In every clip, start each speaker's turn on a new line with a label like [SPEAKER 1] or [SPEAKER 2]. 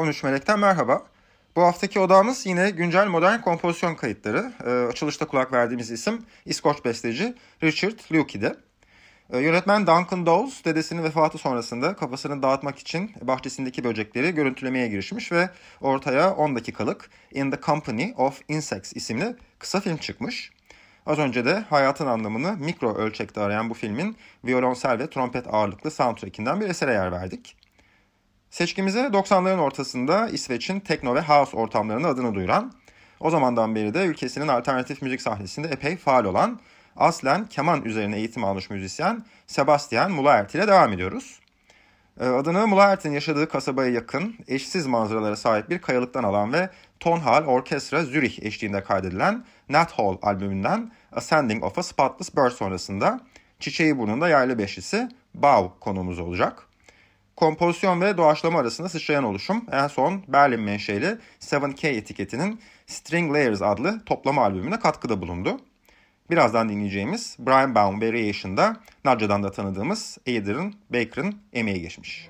[SPEAKER 1] 13 Melek'ten merhaba. Bu haftaki odamız yine güncel modern kompozisyon kayıtları. Ee, açılışta kulak verdiğimiz isim İskoç besteci Richard Luke'di. Ee, yönetmen Duncan Dawes dedesinin vefatı sonrasında kafasını dağıtmak için bahçesindeki böcekleri görüntülemeye girişmiş ve ortaya 10 dakikalık In the Company of Insects isimli kısa film çıkmış. Az önce de hayatın anlamını mikro ölçekte arayan bu filmin violonsel ve trompet ağırlıklı soundtrackinden bir esere yer verdik. Seçkimize 90'ların ortasında İsveç'in tekno ve house ortamlarının adını duyuran, o zamandan beri de ülkesinin alternatif müzik sahnesinde epey faal olan, aslen keman üzerine eğitim almış müzisyen Sebastian Mulaert ile devam ediyoruz. Ee, adını Mulaert'in yaşadığı kasabaya yakın, eşsiz manzaralara sahip bir kayalıktan alan ve Tonhal Orkestra Zürich eşliğinde kaydedilen Nat Hall albümünden Ascending of a Spotless Bird sonrasında Çiçeği Burnunda Yaylı Beşlisi Bow konumuz olacak. Kompozisyon ve doğaçlama arasında sıçrayan oluşum en son Berlin menşeli 7K etiketinin String Layers adlı toplama albümüne katkıda bulundu. Birazdan dinleyeceğimiz Brian Baum Variation'da Nadja'dan da tanıdığımız Adrian Baker'ın emeği geçmiş.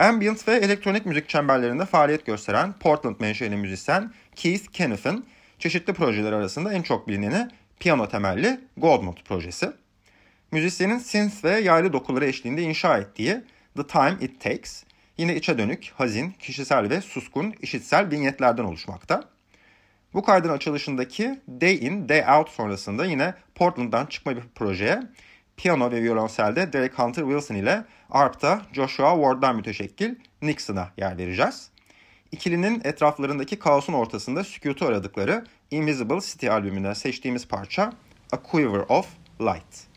[SPEAKER 1] Ambient ve elektronik müzik çemberlerinde faaliyet gösteren Portland menşeli müzisyen Keith Kenneth'in çeşitli projeler arasında en çok bilineni piyano temelli Goldmouth projesi. Müzisyenin synth ve yaylı dokuları eşliğinde inşa ettiği The Time It Takes yine içe dönük, hazin, kişisel ve suskun işitsel vinyetlerden oluşmakta. Bu kaydın açılışındaki Day In, Day Out sonrasında yine Portland'dan çıkma bir projeye piyano ve violonselde Derek Hunter Wilson ile arp'ta Joshua Ward'dan müteşekkil Nixon'a yer vereceğiz. İkilinin etraflarındaki kaosun ortasında sükutu aradıkları Invisible City albümünden seçtiğimiz parça A Quiver of Light.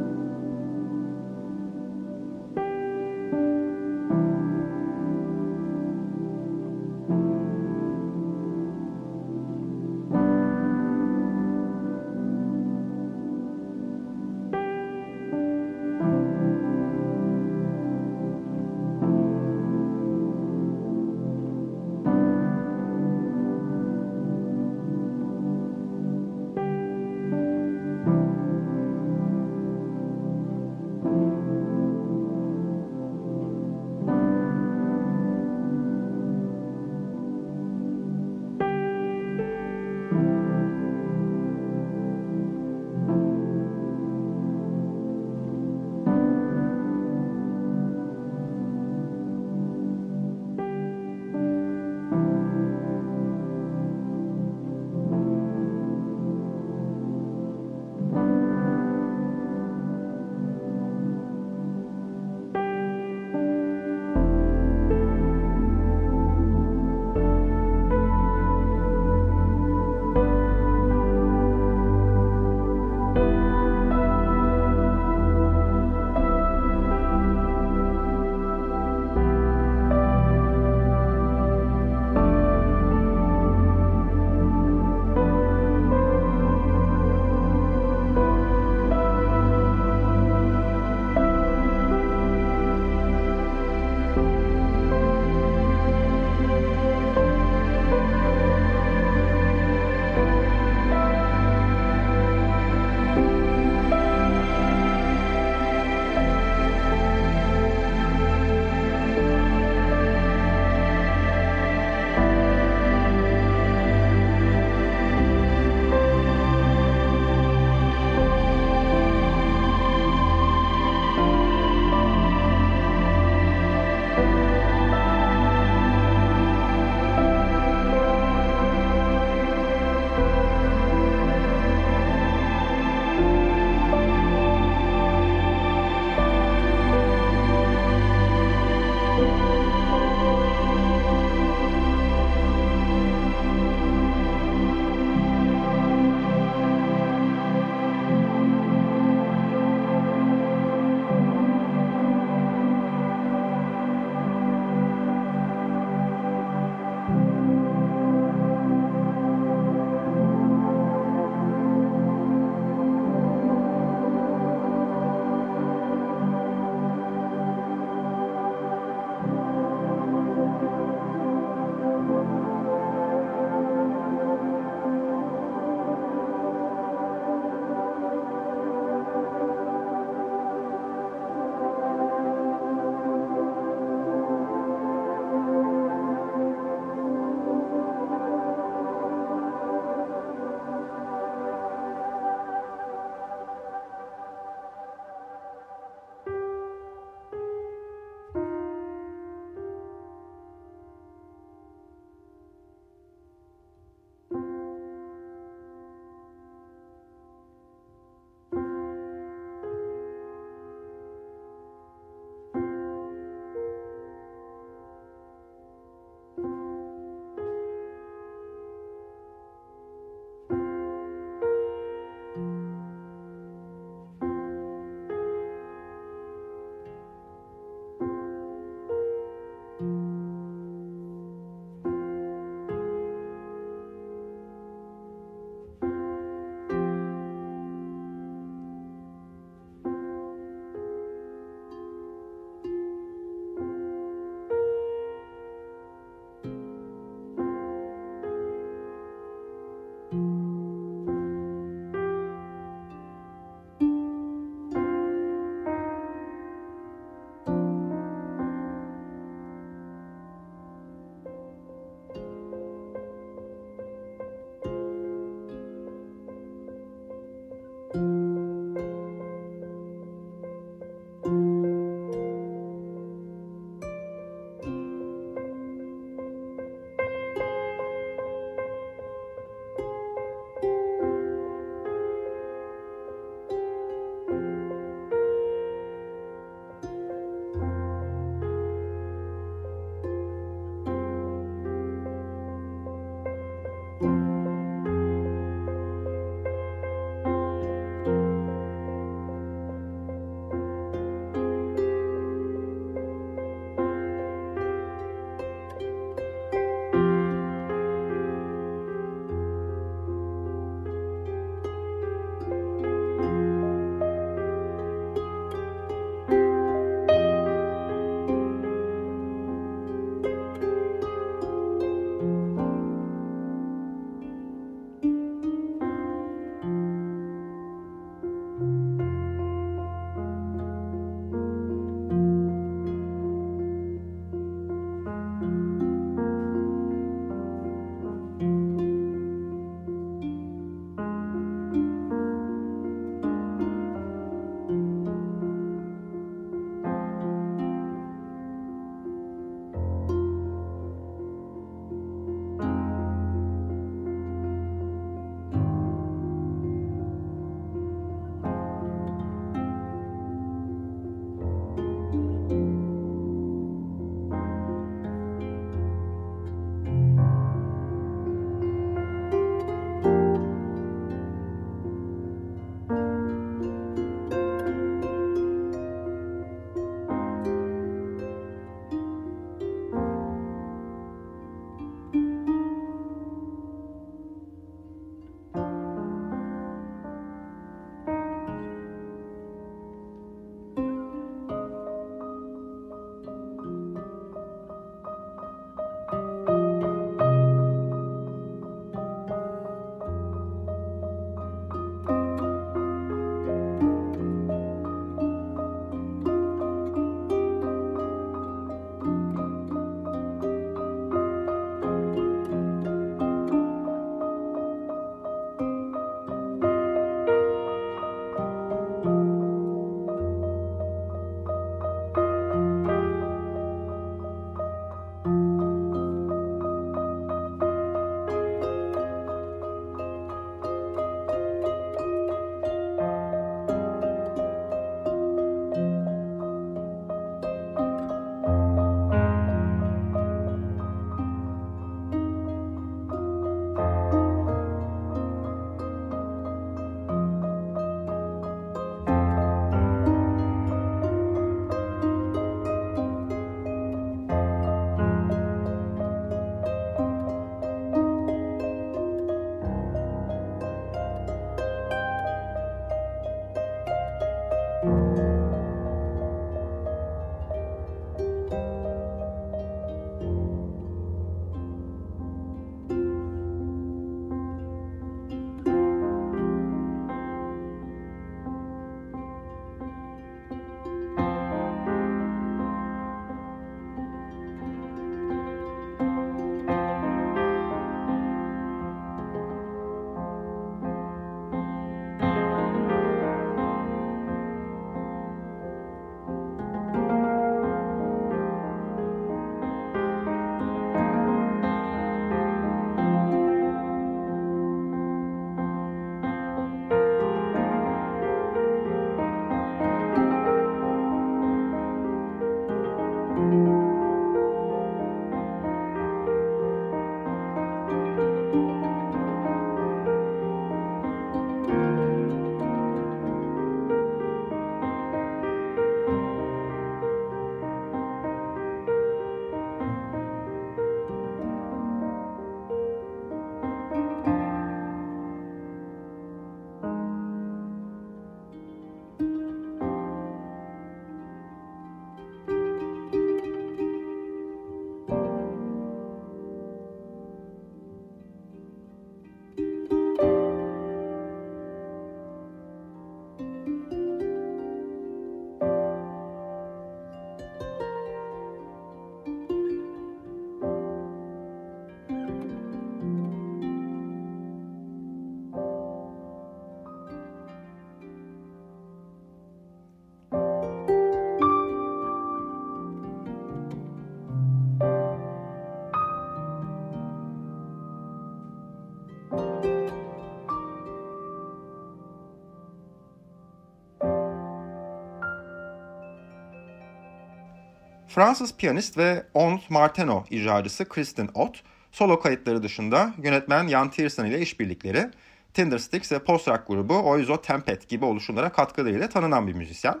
[SPEAKER 1] Fransız piyanist ve Ont Marteno icracısı Kristen Ott, solo kayıtları dışında yönetmen Jan Tiersen ile işbirlikleri, Tindersticks ve post-rock grubu Oizo Tempest gibi oluşumlara katkılarıyla tanınan bir müzisyen.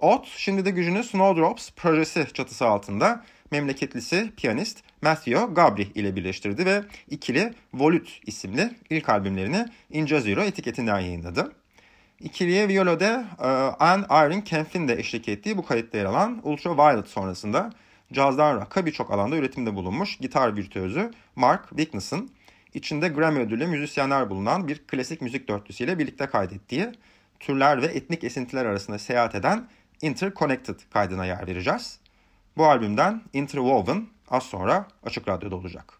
[SPEAKER 1] Ott şimdi de gücünü Snowdrops projesi çatısı altında memleketlisi piyanist Matthew Gabri ile birleştirdi ve ikili Volute isimli ilk albümlerini In Zero etiketinden yayınladı. İkiliye Violo'da e, Anne Irene Kempf'in de eşlik ettiği bu kayıtta yer alan Ultraviolet sonrasında cazdan rock'a birçok alanda üretimde bulunmuş gitar virtüözü Mark Wicknes'ın içinde Grammy ödüllü müzisyenler bulunan bir klasik müzik dörtlüsüyle birlikte kaydettiği türler ve etnik esintiler arasında seyahat eden Interconnected kaydına yer vereceğiz. Bu albümden Interwoven az sonra Açık Radyo'da olacak.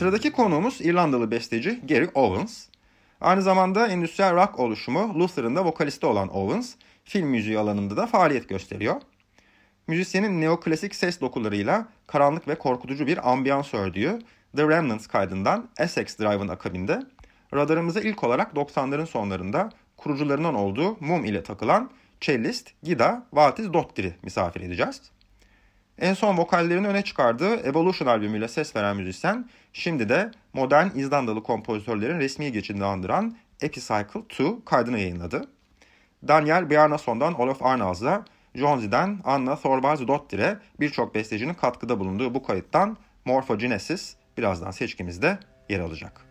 [SPEAKER 1] Sıradaki konuğumuz İrlandalı besteci Gary Owens. Aynı zamanda endüstriyel rock oluşumu Luther'ın da vokalisti olan Owens, film müziği alanında da faaliyet gösteriyor. Müzisyenin neoklasik ses dokularıyla karanlık ve korkutucu bir ambiyans ördüğü The Remnants kaydından Essex Drive'ın akabinde radarımıza ilk olarak 90'ların sonlarında kurucularından olduğu Mum ile takılan cellist Gida Vatiz Dottir'i misafir edeceğiz. En son vokallerini öne çıkardığı Evolution albümüyle ses veren müzisyen, şimdi de modern İzlandalı kompozitörlerin resmi geçidini andıran Epicycle 2 kaydını yayınladı. Daniel Bjarnason'dan Olof Arnalds'a, Jonzi'den Anna Thorvalds Dottir'e birçok bestecinin katkıda bulunduğu bu kayıttan Morphogenesis birazdan seçkimizde yer alacak.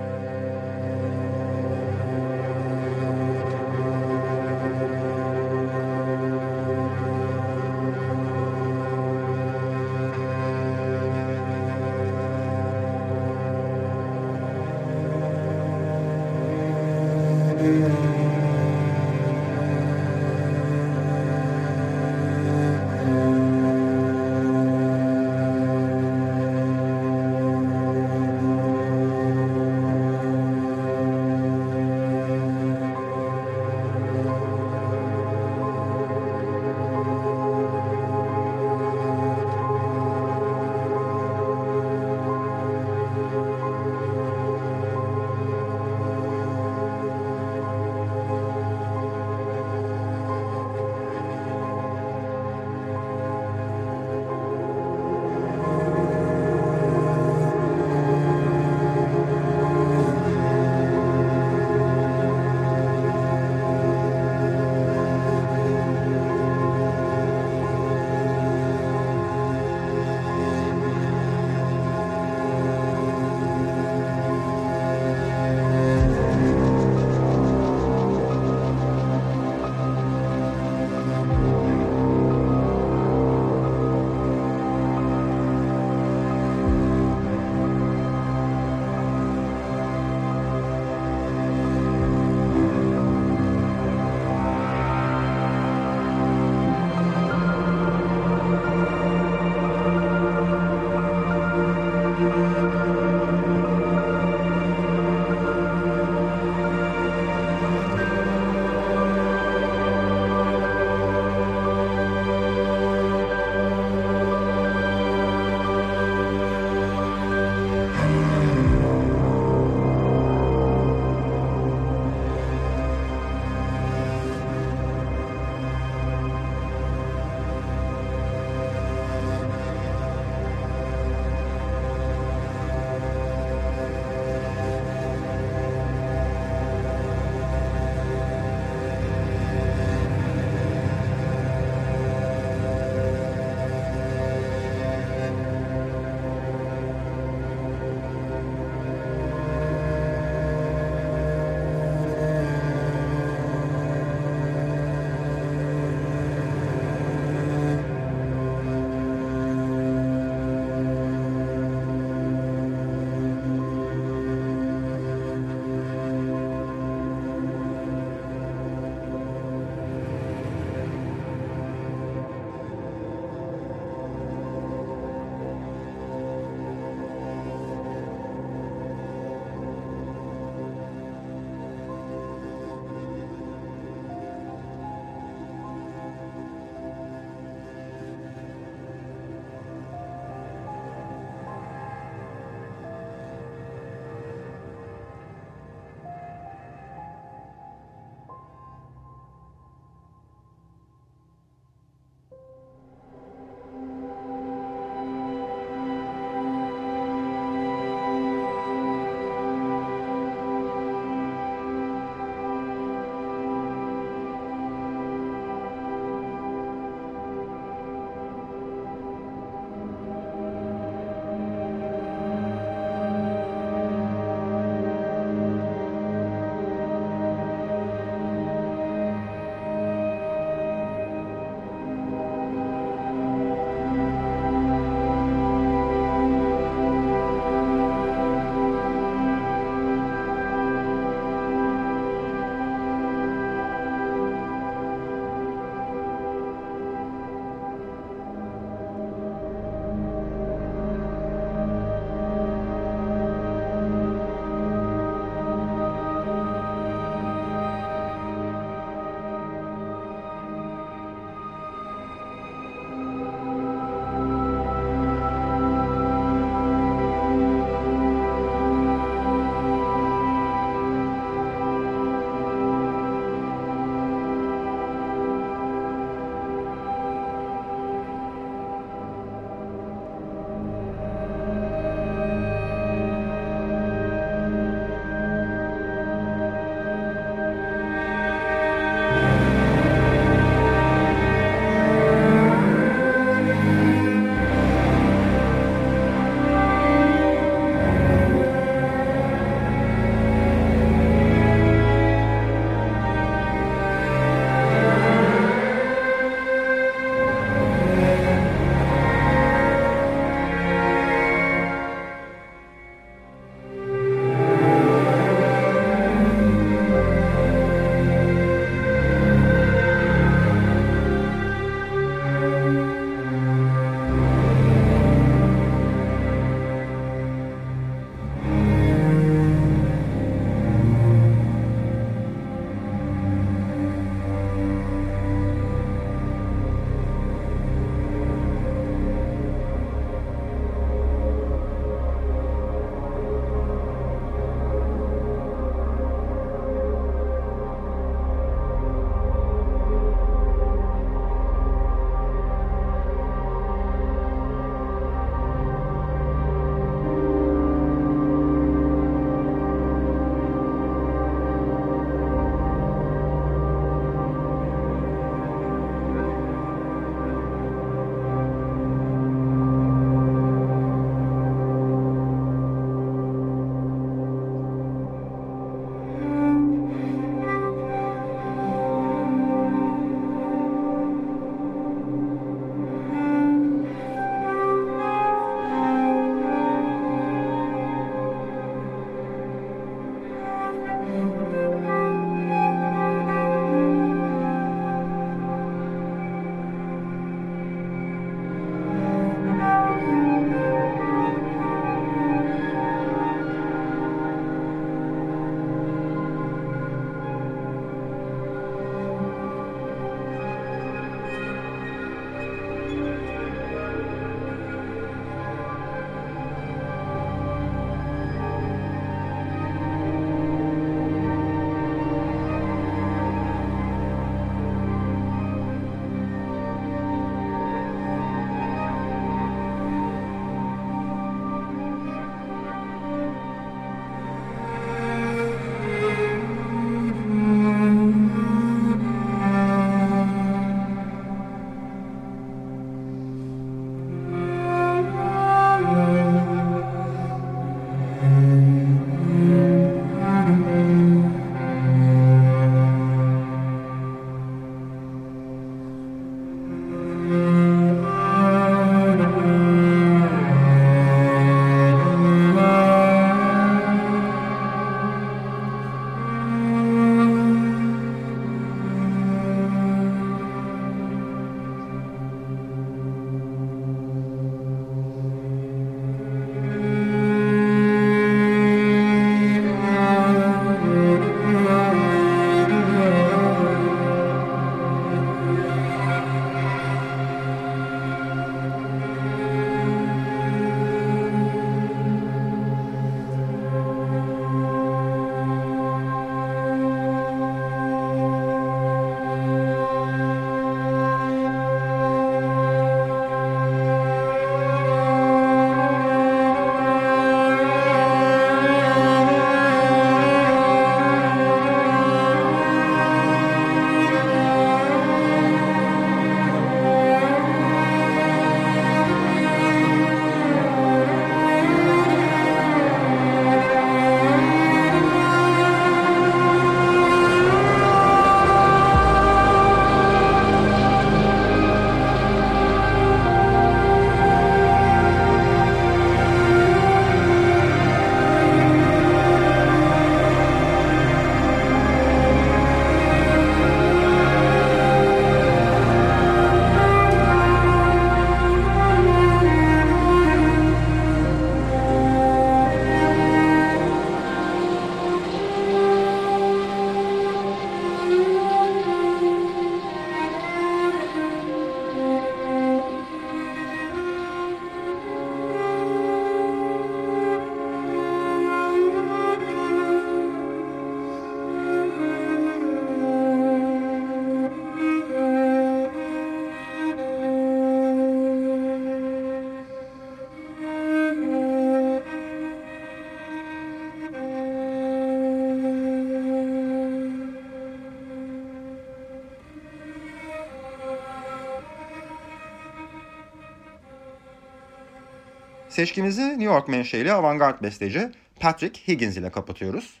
[SPEAKER 1] Seçkimizi New York menşeli avantgard besteci Patrick Higgins ile kapatıyoruz.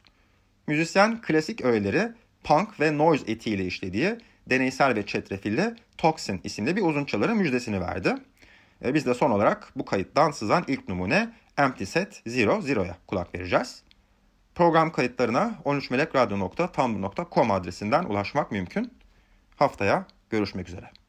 [SPEAKER 1] Müzisyen klasik öğeleri punk ve noise etiğiyle işlediği deneysel ve çetrefilli Toxin isimli bir uzun çaları müjdesini verdi. E, biz de son olarak bu kayıttan sızan ilk numune Empty Set 00'ya kulak vereceğiz. Program kayıtlarına 13melekradyo.tumblr.com adresinden ulaşmak mümkün. Haftaya görüşmek üzere.